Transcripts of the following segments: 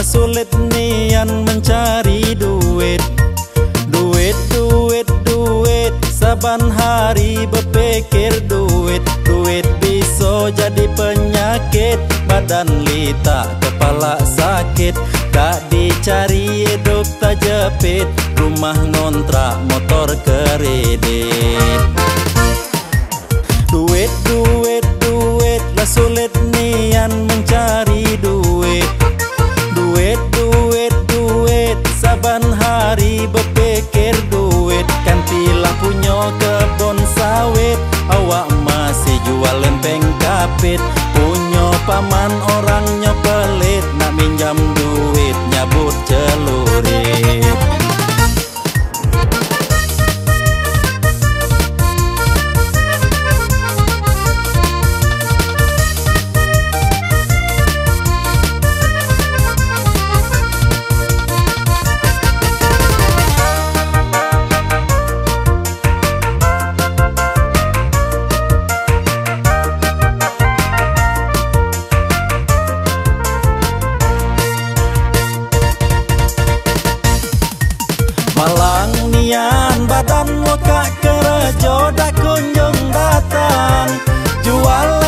Lah sulit nian mencari duit. Duit, duit, duit Saban hari berpikir duit. Duit bisa jadi penyakit Badan lita, kepala sakit. Tak dicari hidup tak jepit Rumah ngontrak, motor kredit. Duit, duit Punya paman orangnya pelit Nak minjam Malang nian badan muka kerja dak kunjung datang Jual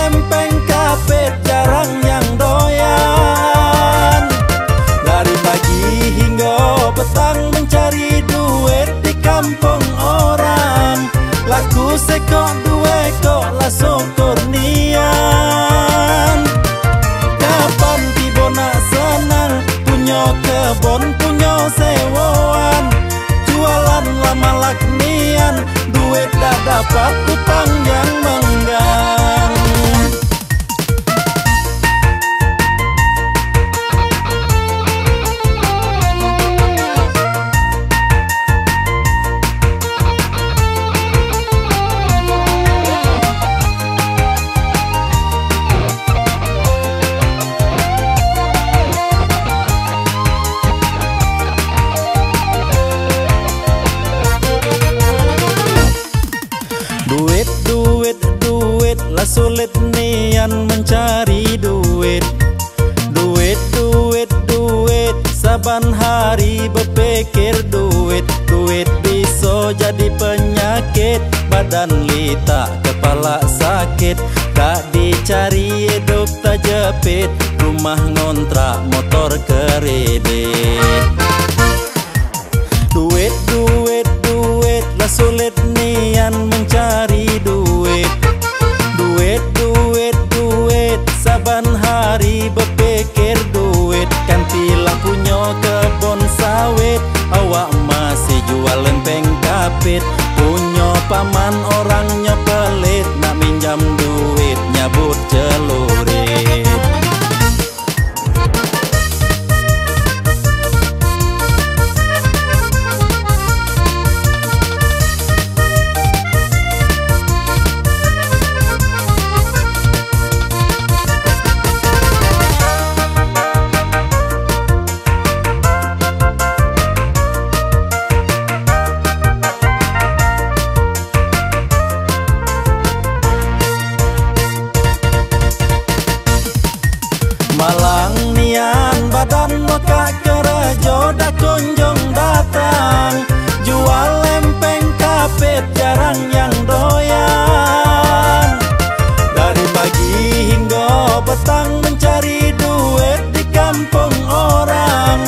laknian Duit dah dapat utang yang menggang sulit nian mencari duit. Duit, duit, duit Saban hari berpikir duit. Duit bisa jadi penyakit Badan lita, kepala sakit. Tak dicari hidup tak jepit Rumah ngontrak, motor kredit kapit Punya paman dak kunjung datang Jual lempeng kapit jarang yang doyan. Dari pagi hingga petang mencari duit di kampung orang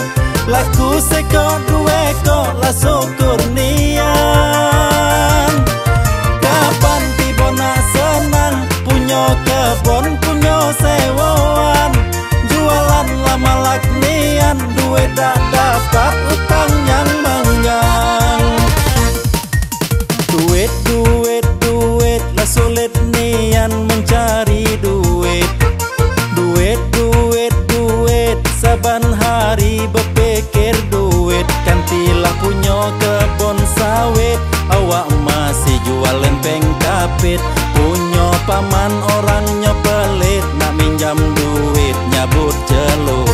Laku sekok dua kok lah syukur nian paman orangnya pelit Nak minjam duit nyabut celurit